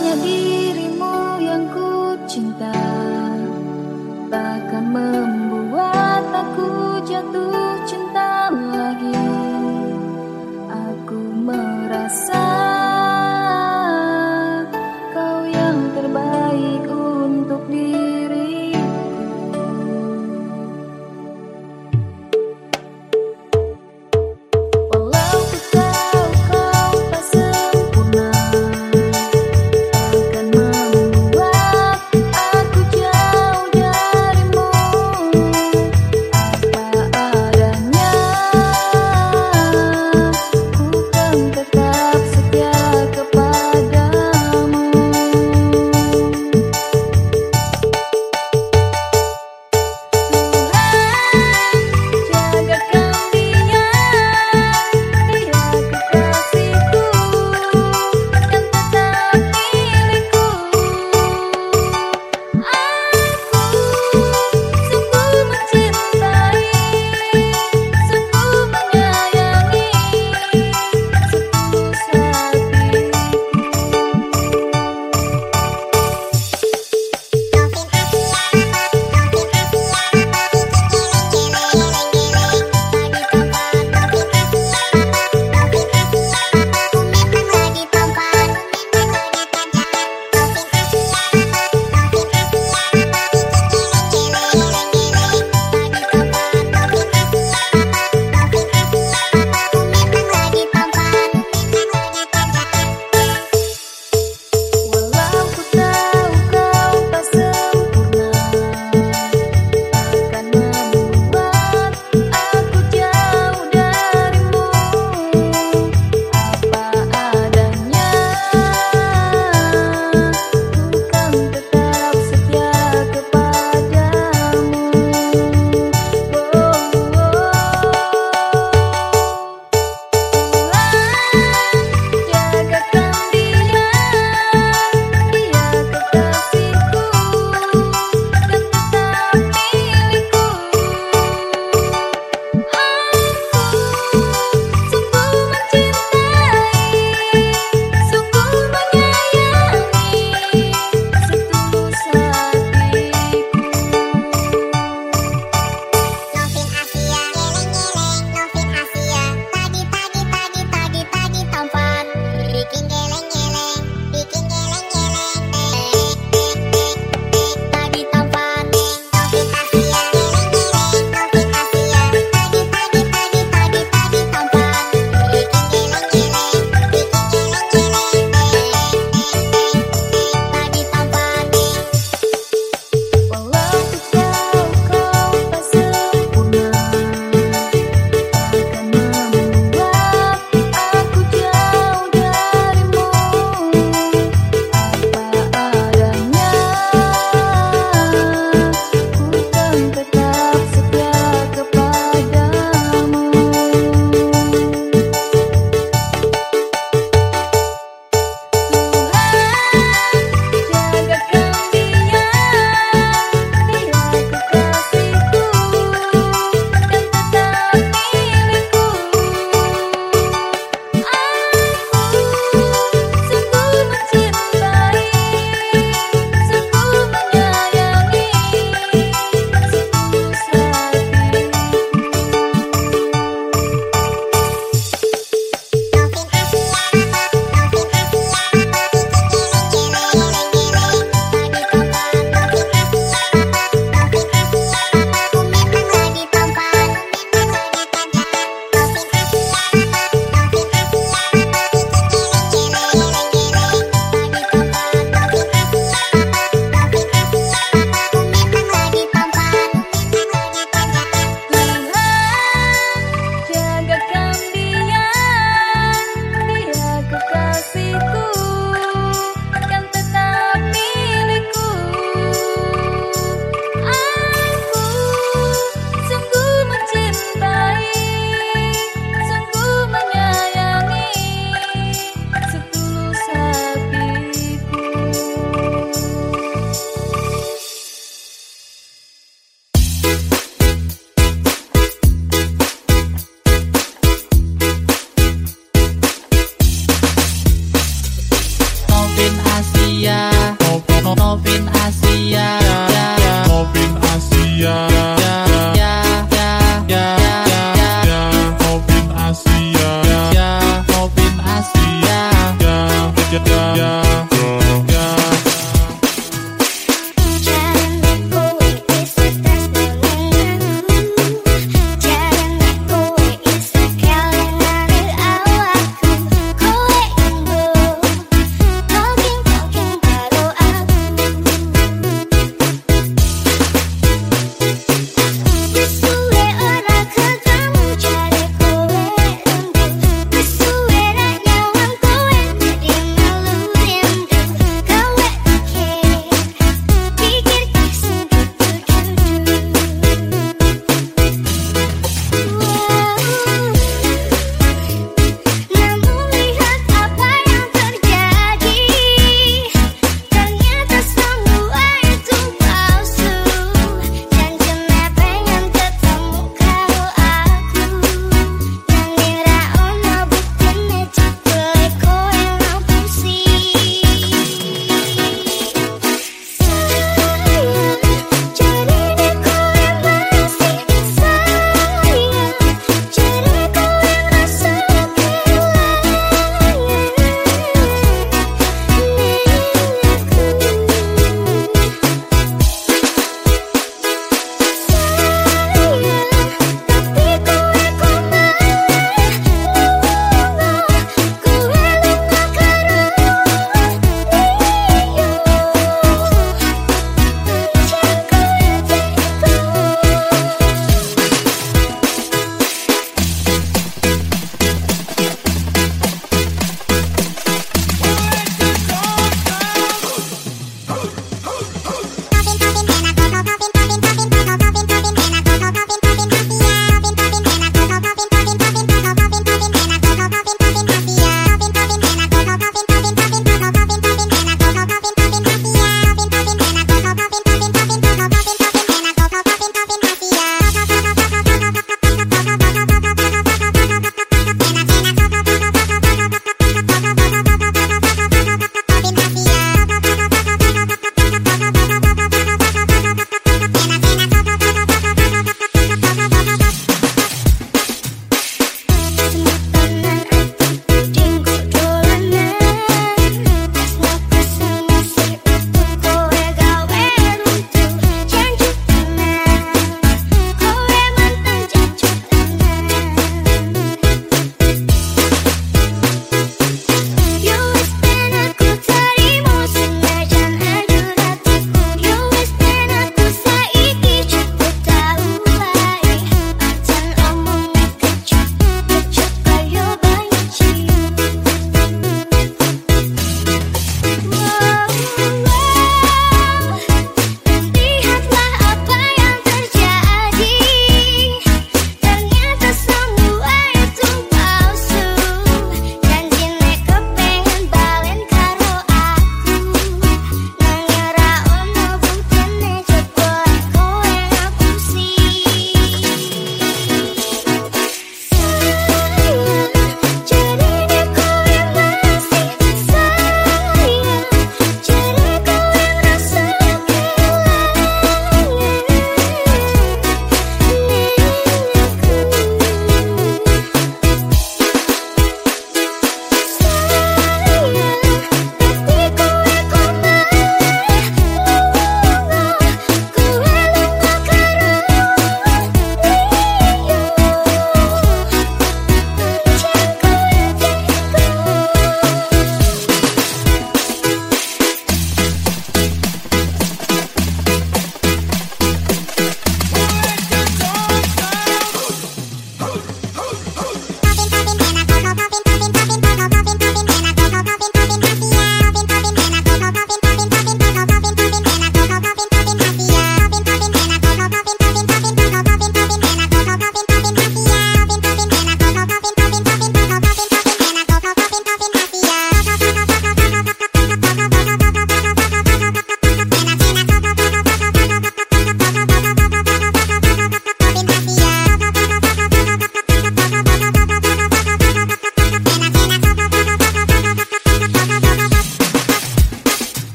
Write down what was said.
hanya dirimu yang ku cinta